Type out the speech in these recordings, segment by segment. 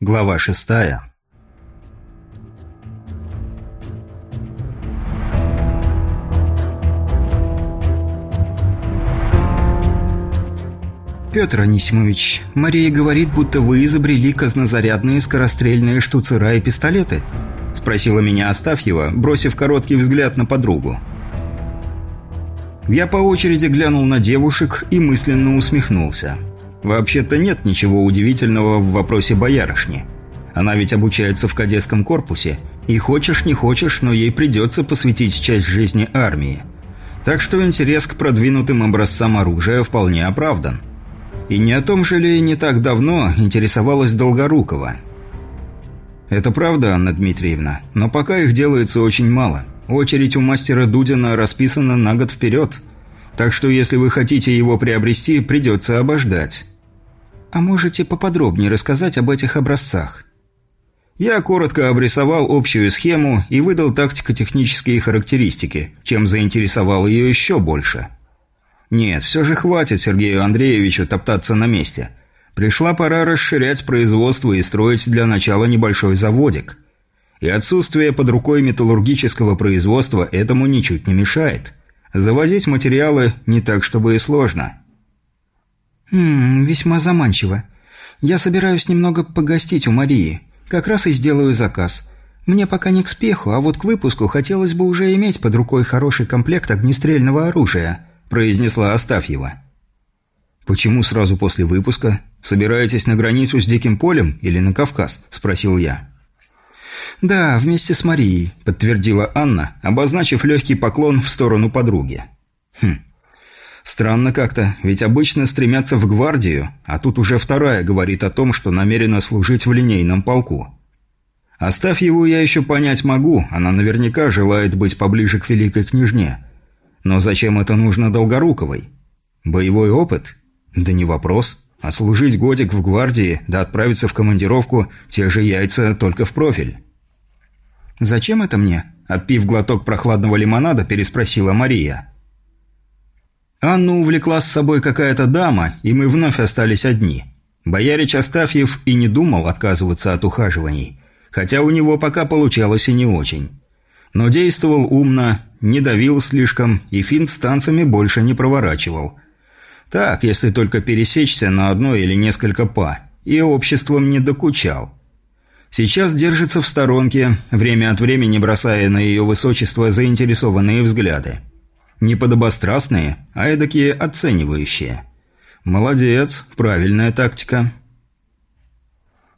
Глава шестая «Петр Анисимович, Мария говорит, будто вы изобрели казнозарядные скорострельные штуцера и пистолеты?» Спросила меня Астафьева, бросив короткий взгляд на подругу. Я по очереди глянул на девушек и мысленно усмехнулся. Вообще-то нет ничего удивительного в вопросе боярышни. Она ведь обучается в кадетском корпусе, и хочешь не хочешь, но ей придется посвятить часть жизни армии. Так что интерес к продвинутым образцам оружия вполне оправдан. И не о том же ли не так давно интересовалась Долгорукова. Это правда, Анна Дмитриевна, но пока их делается очень мало. Очередь у мастера Дудина расписана на год вперед. Так что если вы хотите его приобрести, придется обождать. А можете поподробнее рассказать об этих образцах? Я коротко обрисовал общую схему и выдал тактико-технические характеристики, чем заинтересовал ее еще больше. Нет, все же хватит Сергею Андреевичу топтаться на месте. Пришла пора расширять производство и строить для начала небольшой заводик. И отсутствие под рукой металлургического производства этому ничуть не мешает. Завозить материалы не так, чтобы и сложно. «Хм, весьма заманчиво. Я собираюсь немного погостить у Марии. Как раз и сделаю заказ. Мне пока не к спеху, а вот к выпуску хотелось бы уже иметь под рукой хороший комплект огнестрельного оружия», – произнесла Астафьева. «Почему сразу после выпуска? Собираетесь на границу с Диким полем или на Кавказ?» – спросил я. «Да, вместе с Марией», – подтвердила Анна, обозначив легкий поклон в сторону подруги. «Хм, Странно как-то, ведь обычно стремятся в гвардию, а тут уже вторая говорит о том, что намерена служить в линейном полку. Оставь его я еще понять могу, она наверняка желает быть поближе к великой княжне. Но зачем это нужно Долгоруковой? Боевой опыт? Да не вопрос. А служить годик в гвардии, да отправиться в командировку, те же яйца, только в профиль. «Зачем это мне?» Отпив глоток прохладного лимонада, переспросила Мария. Анну увлекла с собой какая-то дама, и мы вновь остались одни. Боярич Астафьев и не думал отказываться от ухаживаний, хотя у него пока получалось и не очень. Но действовал умно, не давил слишком и финт с танцами больше не проворачивал. Так, если только пересечься на одно или несколько па, и обществом не докучал. Сейчас держится в сторонке, время от времени бросая на ее высочество заинтересованные взгляды. Не подобострастные, а эдакие оценивающие. Молодец, правильная тактика.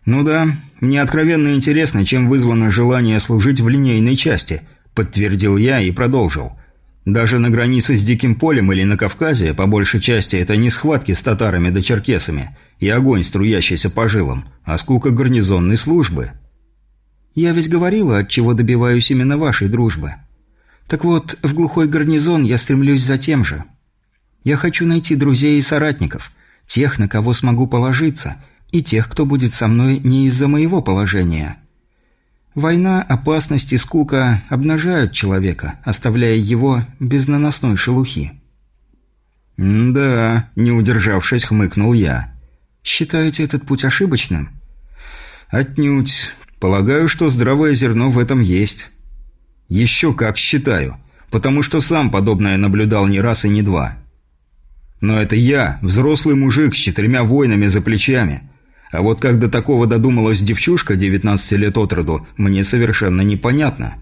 Ну да, мне откровенно интересно, чем вызвано желание служить в линейной части, подтвердил я и продолжил. Даже на границе с Диким полем или на Кавказе, по большей части, это не схватки с татарами да черкесами и огонь, струящийся по жилам, а скука гарнизонной службы. Я ведь говорила, от чего добиваюсь именно вашей дружбы. Так вот, в глухой гарнизон я стремлюсь за тем же. Я хочу найти друзей и соратников, тех, на кого смогу положиться, и тех, кто будет со мной не из-за моего положения. Война, опасность и скука обнажают человека, оставляя его без наносной шелухи. «Да», – не удержавшись, хмыкнул я. «Считаете этот путь ошибочным?» «Отнюдь. Полагаю, что здравое зерно в этом есть». Еще как считаю, потому что сам подобное наблюдал не раз и не два. Но это я, взрослый мужик с четырьмя войнами за плечами. А вот как до такого додумалась девчушка 19 лет от роду, мне совершенно непонятно.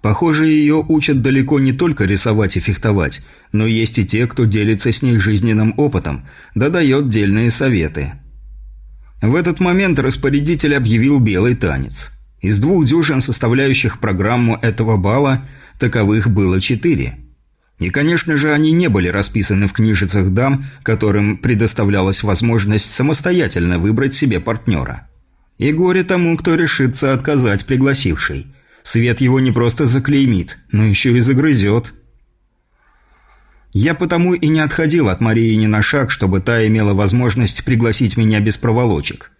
Похоже, ее учат далеко не только рисовать и фехтовать, но есть и те, кто делится с ней жизненным опытом, да дает дельные советы. В этот момент распорядитель объявил белый танец. Из двух дюжин, составляющих программу этого бала, таковых было четыре. И, конечно же, они не были расписаны в книжицах дам, которым предоставлялась возможность самостоятельно выбрать себе партнера. И горе тому, кто решится отказать пригласившей. Свет его не просто заклеймит, но еще и загрызет. Я потому и не отходил от Марии ни на шаг, чтобы та имела возможность пригласить меня без проволочек.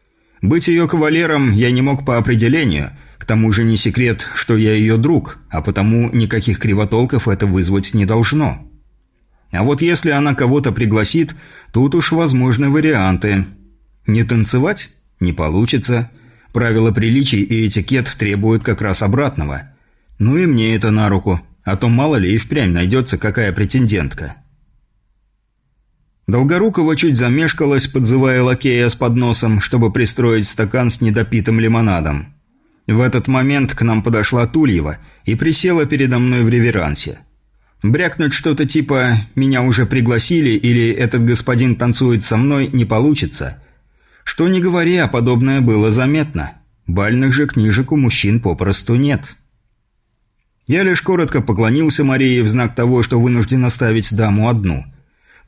Быть ее кавалером я не мог по определению, к тому же не секрет, что я ее друг, а потому никаких кривотолков это вызвать не должно. А вот если она кого-то пригласит, тут уж возможны варианты. Не танцевать? Не получится. Правила приличий и этикет требуют как раз обратного. Ну и мне это на руку, а то мало ли и впрямь найдется какая претендентка. Долгорукова чуть замешкалась, подзывая лакея с подносом, чтобы пристроить стакан с недопитым лимонадом. В этот момент к нам подошла Тульева и присела передо мной в реверансе. Брякнуть что-то типа «меня уже пригласили» или «этот господин танцует со мной» не получится. Что ни говори, а подобное было заметно. Бальных же книжек у мужчин попросту нет. Я лишь коротко поклонился Марии в знак того, что вынужден оставить даму одну.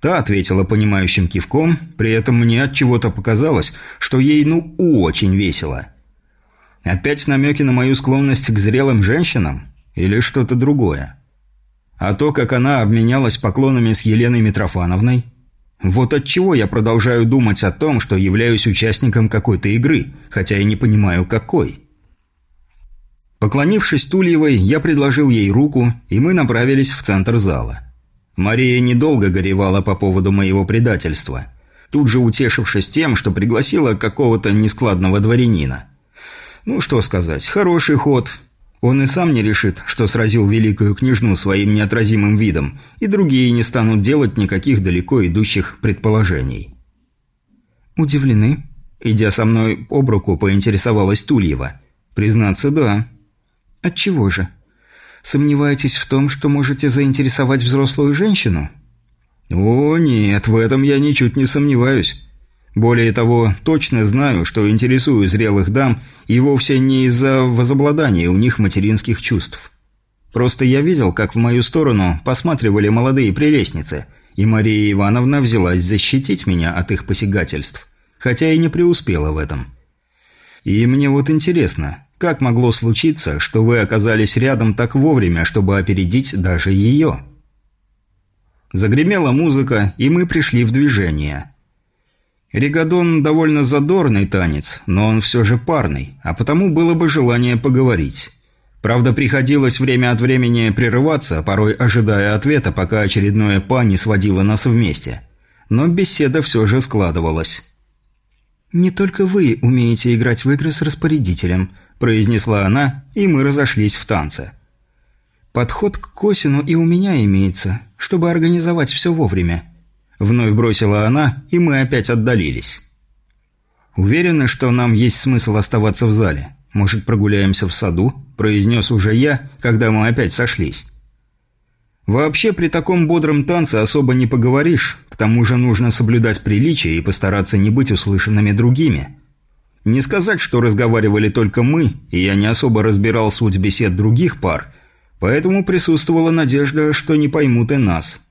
Та ответила понимающим кивком, при этом мне от чего-то показалось, что ей ну очень весело. Опять намеки на мою склонность к зрелым женщинам? Или что-то другое? А то, как она обменялась поклонами с Еленой Митрофановной... Вот от чего я продолжаю думать о том, что являюсь участником какой-то игры, хотя и не понимаю, какой. Поклонившись Тульевой, я предложил ей руку, и мы направились в центр зала. Мария недолго горевала по поводу моего предательства, тут же утешившись тем, что пригласила какого-то нескладного дворянина. Ну, что сказать, хороший ход, он и сам не решит, что сразил великую княжну своим неотразимым видом, и другие не станут делать никаких далеко идущих предположений. «Удивлены?» Идя со мной об руку, поинтересовалась Тульева. «Признаться, да». «Отчего же? Сомневаетесь в том, что можете заинтересовать взрослую женщину?» «О, нет, в этом я ничуть не сомневаюсь. Более того, точно знаю, что интересую зрелых дам и вовсе не из-за возобладания у них материнских чувств. Просто я видел, как в мою сторону посматривали молодые прелестницы, и Мария Ивановна взялась защитить меня от их посягательств, хотя и не преуспела в этом. И мне вот интересно, как могло случиться, что вы оказались рядом так вовремя, чтобы опередить даже ее? Загремела музыка, и мы пришли в движение – Ригадон довольно задорный танец, но он все же парный, а потому было бы желание поговорить. Правда, приходилось время от времени прерываться, порой ожидая ответа, пока очередное па не сводило нас вместе. Но беседа все же складывалась. «Не только вы умеете играть в игры с распорядителем», – произнесла она, и мы разошлись в танце. «Подход к Косину и у меня имеется, чтобы организовать все вовремя. Вновь бросила она, и мы опять отдалились. «Уверены, что нам есть смысл оставаться в зале? Может, прогуляемся в саду?» – произнес уже я, когда мы опять сошлись. «Вообще, при таком бодром танце особо не поговоришь, к тому же нужно соблюдать приличие и постараться не быть услышанными другими. Не сказать, что разговаривали только мы, и я не особо разбирал суть бесед других пар, поэтому присутствовала надежда, что не поймут и нас».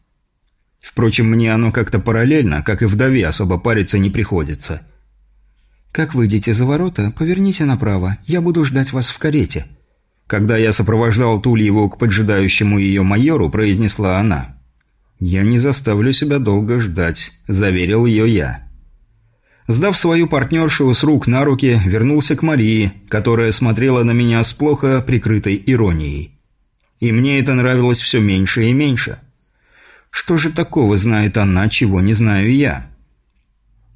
Впрочем, мне оно как-то параллельно, как и вдове особо париться не приходится. «Как выйдете за ворота, поверните направо, я буду ждать вас в карете». Когда я сопровождал Тульеву к поджидающему ее майору, произнесла она. «Я не заставлю себя долго ждать», – заверил ее я. Сдав свою партнершу с рук на руки, вернулся к Марии, которая смотрела на меня с плохо прикрытой иронией. И мне это нравилось все меньше и меньше – что же такого знает она, чего не знаю я?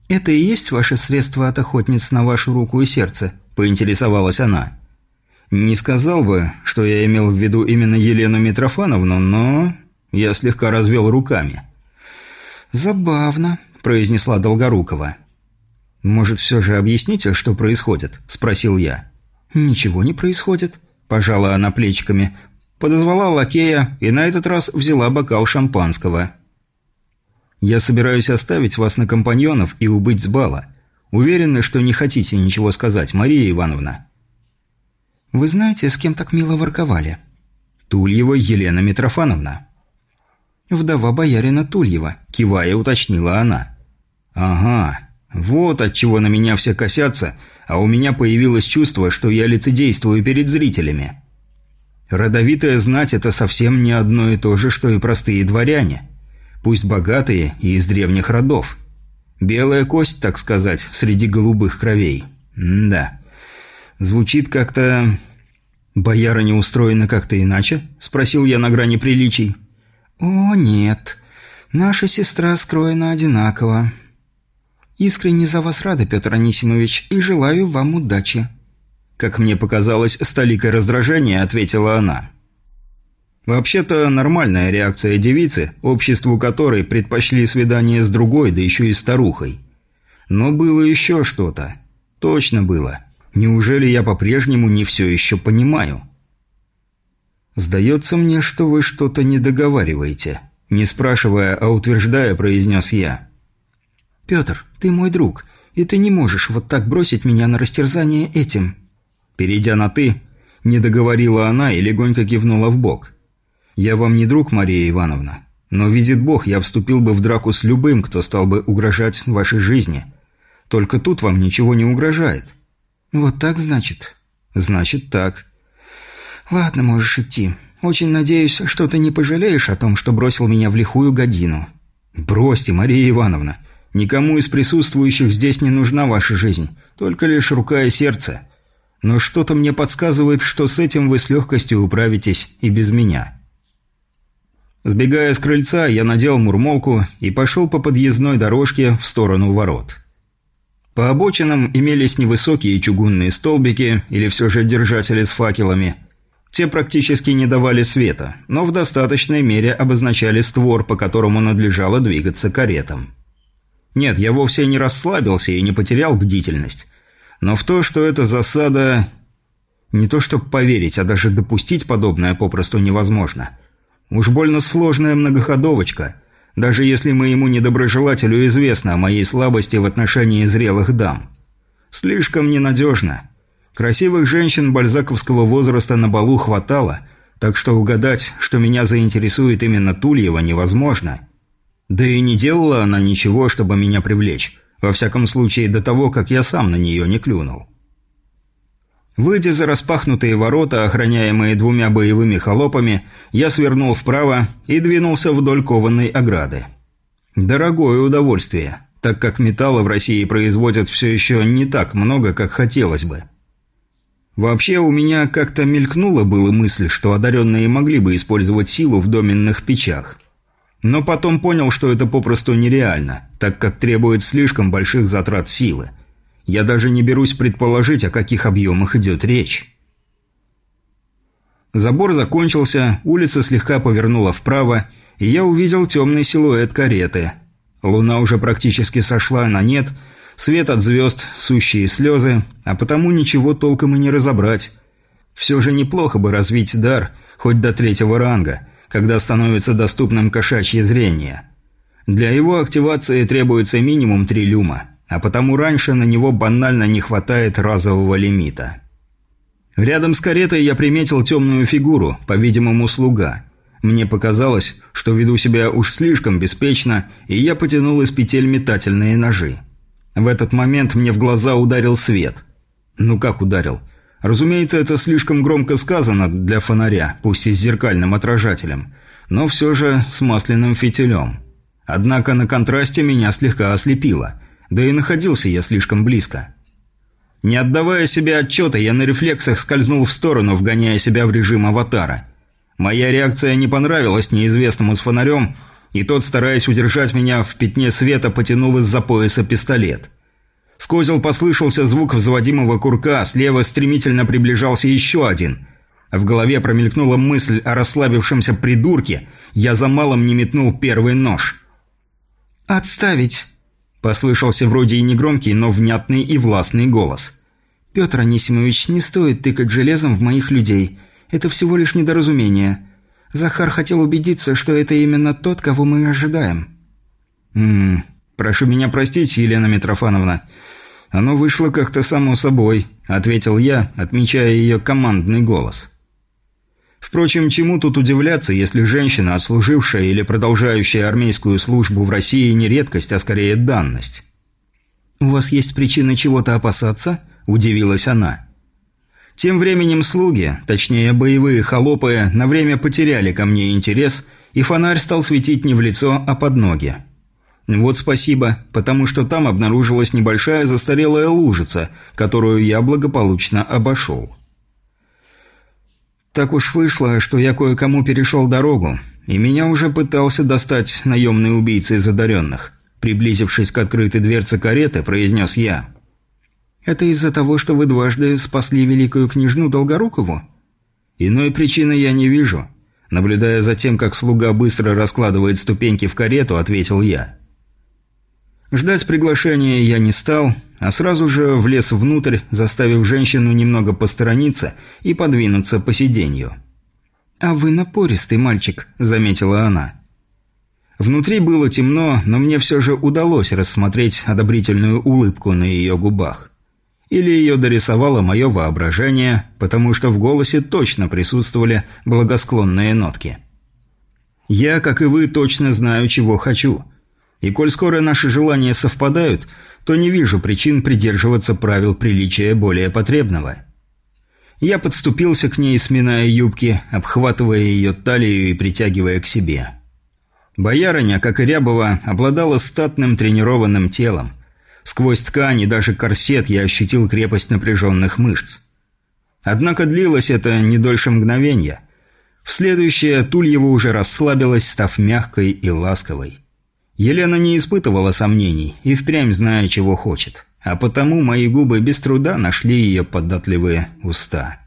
«Это и есть ваше средство от охотниц на вашу руку и сердце?» – поинтересовалась она. «Не сказал бы, что я имел в виду именно Елену Митрофановну, но...» Я слегка развел руками. «Забавно», – произнесла Долгорукова. «Может, все же объясните, что происходит?» – спросил я. «Ничего не происходит», – пожала она плечиками, Подозвала лакея и на этот раз взяла бокал шампанского. «Я собираюсь оставить вас на компаньонов и убыть с бала. Уверены, что не хотите ничего сказать, Мария Ивановна?» «Вы знаете, с кем так мило ворковали?» «Тульева Елена Митрофановна». «Вдова боярина Тульева», – кивая уточнила она. «Ага, вот от чего на меня все косятся, а у меня появилось чувство, что я лицедействую перед зрителями». Родовитая знать – это совсем не одно и то же, что и простые дворяне. Пусть богатые и из древних родов. Белая кость, так сказать, среди голубых кровей. М да. Звучит как-то... «Бояра не устроена как-то иначе?» – спросил я на грани приличий. «О, нет. Наша сестра скроена одинаково. Искренне за вас рада, Петр Анисимович, и желаю вам удачи». Как мне показалось, с раздражения ответила она. Вообще-то нормальная реакция девицы, обществу которой предпочли свидание с другой, да еще и старухой. Но было еще что-то. Точно было. Неужели я по-прежнему не все еще понимаю? «Сдается мне, что вы что-то не договариваете», – не спрашивая, а утверждая, произнес я. «Петр, ты мой друг, и ты не можешь вот так бросить меня на растерзание этим». Перейдя на «ты», не договорила она и легонько кивнула в бок. «Я вам не друг, Мария Ивановна, но, видит Бог, я вступил бы в драку с любым, кто стал бы угрожать вашей жизни. Только тут вам ничего не угрожает». «Вот так, значит?» «Значит, так. «Ладно, можешь идти. Очень надеюсь, что ты не пожалеешь о том, что бросил меня в лихую годину». «Бросьте, Мария Ивановна. Никому из присутствующих здесь не нужна ваша жизнь. Только лишь рука и сердце. Но что-то мне подсказывает, что с этим вы с легкостью управитесь и без меня». Сбегая с крыльца, я надел мурмолку и пошел по подъездной дорожке в сторону ворот. По обочинам имелись невысокие чугунные столбики или все же держатели с факелами – те практически не давали света, но в достаточной мере обозначали створ, по которому надлежало двигаться каретам. Нет, я вовсе не расслабился и не потерял бдительность. Но в то, что это засада... Не то чтобы поверить, а даже допустить подобное попросту невозможно. Уж больно сложная многоходовочка, даже если моему недоброжелателю известно о моей слабости в отношении зрелых дам. Слишком ненадежно. Красивых женщин бальзаковского возраста на балу хватало, так что угадать, что меня заинтересует именно Тульева, невозможно. Да и не делала она ничего, чтобы меня привлечь, во всяком случае до того, как я сам на нее не клюнул. Выйдя за распахнутые ворота, охраняемые двумя боевыми холопами, я свернул вправо и двинулся вдоль кованой ограды. Дорогое удовольствие, так как металла в России производят все еще не так много, как хотелось бы. Вообще, у меня как-то мелькнула была мысль, что одаренные могли бы использовать силу в доменных печах. Но потом понял, что это попросту нереально, так как требует слишком больших затрат силы. Я даже не берусь предположить, о каких объемах идет речь. Забор закончился, улица слегка повернула вправо, и я увидел темный силуэт кареты. Луна уже практически сошла на нет – Свет от звезд, сущие слезы, а потому ничего толком и не разобрать. Все же неплохо бы развить дар, хоть до третьего ранга, когда становится доступным кошачье зрение. Для его активации требуется минимум три люма, а потому раньше на него банально не хватает разового лимита. Рядом с каретой я приметил темную фигуру, по-видимому, слуга. Мне показалось, что веду себя уж слишком беспечно, и я потянул из петель метательные ножи. В этот момент мне в глаза ударил свет. Ну как ударил? Разумеется, это слишком громко сказано для фонаря, пусть и с зеркальным отражателем, но все же с масляным фитилем. Однако на контрасте меня слегка ослепило, да и находился я слишком близко. Не отдавая себе отчета, я на рефлексах скользнул в сторону, вгоняя себя в режим аватара. Моя реакция не понравилась неизвестному с фонарем, и тот, стараясь удержать меня в пятне света, потянул из-за пояса пистолет. С козел послышался звук взводимого курка, слева стремительно приближался еще один. В голове промелькнула мысль о расслабившемся придурке, я за малым не метнул первый нож. «Отставить!» – послышался вроде и негромкий, но внятный и властный голос. «Петр Анисимович, не стоит тыкать железом в моих людей. Это всего лишь недоразумение. Захар хотел убедиться, что это именно тот, кого мы ожидаем. «Ммм, прошу меня простить, Елена Митрофановна. Оно вышло как-то само собой», – ответил я, отмечая ее командный голос. Впрочем, чему тут удивляться, если женщина, отслужившая или продолжающая армейскую службу в России не редкость, а скорее данность? «У вас есть причина чего-то опасаться?» – удивилась она. Тем временем слуги, точнее боевые холопы, на время потеряли ко мне интерес, и фонарь стал светить не в лицо, а под ноги. Вот спасибо, потому что там обнаружилась небольшая застарелая лужица, которую я благополучно обошел. Так уж вышло, что я кое-кому перешел дорогу, и меня уже пытался достать наемный убийца из одаренных. Приблизившись к открытой дверце кареты, произнес я. Это из-за того, что вы дважды спасли великую княжну Долгорукову? Иной причины я не вижу. Наблюдая за тем, как слуга быстро раскладывает ступеньки в карету, ответил я. Ждать приглашения я не стал, а сразу же влез внутрь, заставив женщину немного посторониться и подвинуться по сиденью. «А вы напористый мальчик», — заметила она. Внутри было темно, но мне все же удалось рассмотреть одобрительную улыбку на ее губах. Или ее дорисовало мое воображение, потому что в голосе точно присутствовали благосклонные нотки. «Я, как и вы, точно знаю, чего хочу. И коль скоро наши желания совпадают, то не вижу причин придерживаться правил приличия более потребного». Я подступился к ней, сминая юбки, обхватывая ее талию и притягивая к себе. Боярыня, как и Рябова, обладала статным тренированным телом. Сквозь ткань и даже корсет я ощутил крепость напряженных мышц. Однако длилось это не дольше мгновения. В следующее Тульева уже расслабилась, став мягкой и ласковой. Елена не испытывала сомнений и впрямь зная, чего хочет. А потому мои губы без труда нашли ее податливые уста.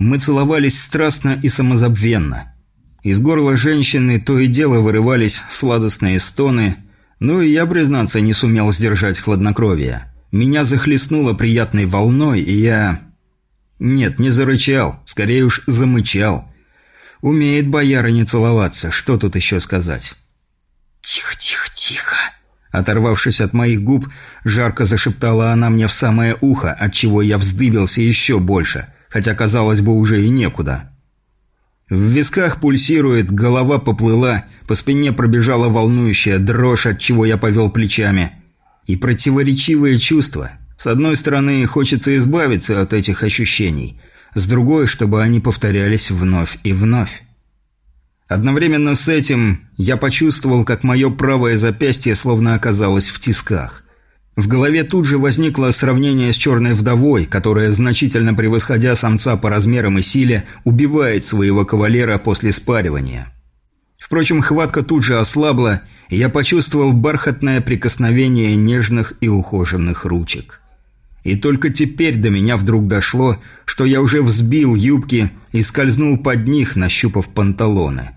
Мы целовались страстно и самозабвенно. Из горла женщины то и дело вырывались сладостные стоны – ну и я, признаться, не сумел сдержать хладнокровие. Меня захлестнуло приятной волной, и я... Нет, не зарычал, скорее уж замычал. Умеет бояра не целоваться, что тут еще сказать? «Тихо, тихо, тихо!» Оторвавшись от моих губ, жарко зашептала она мне в самое ухо, от чего я вздыбился еще больше, хотя, казалось бы, уже и некуда. В висках пульсирует, голова поплыла, по спине пробежала волнующая дрожь, от чего я повел плечами. И противоречивые чувства. С одной стороны, хочется избавиться от этих ощущений. С другой, чтобы они повторялись вновь и вновь. Одновременно с этим я почувствовал, как мое правое запястье словно оказалось в тисках. В голове тут же возникло сравнение с черной вдовой, которая, значительно превосходя самца по размерам и силе, убивает своего кавалера после спаривания. Впрочем, хватка тут же ослабла, и я почувствовал бархатное прикосновение нежных и ухоженных ручек. И только теперь до меня вдруг дошло, что я уже взбил юбки и скользнул под них, нащупав панталоны.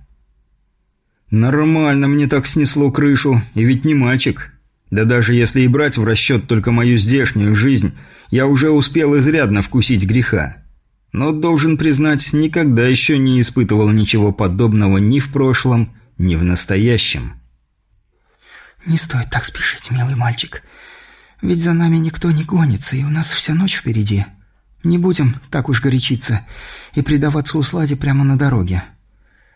Нормально мне так снесло крышу, и ведь не мальчик. Да даже если и брать в расчет только мою здешнюю жизнь, я уже успел изрядно вкусить греха. Но, должен признать, никогда еще не испытывал ничего подобного ни в прошлом, ни в настоящем. «Не стоит так спешить, милый мальчик. Ведь за нами никто не гонится, и у нас вся ночь впереди. Не будем так уж горячиться и предаваться усладе прямо на дороге.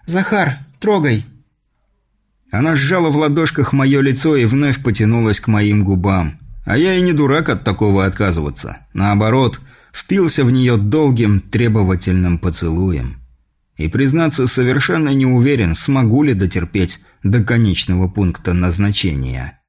Захар, трогай!» Она сжала в ладошках мое лицо и вновь потянулась к моим губам. А я и не дурак от такого отказываться. Наоборот, впился в нее долгим, требовательным поцелуем. И, признаться, совершенно не уверен, смогу ли дотерпеть до конечного пункта назначения.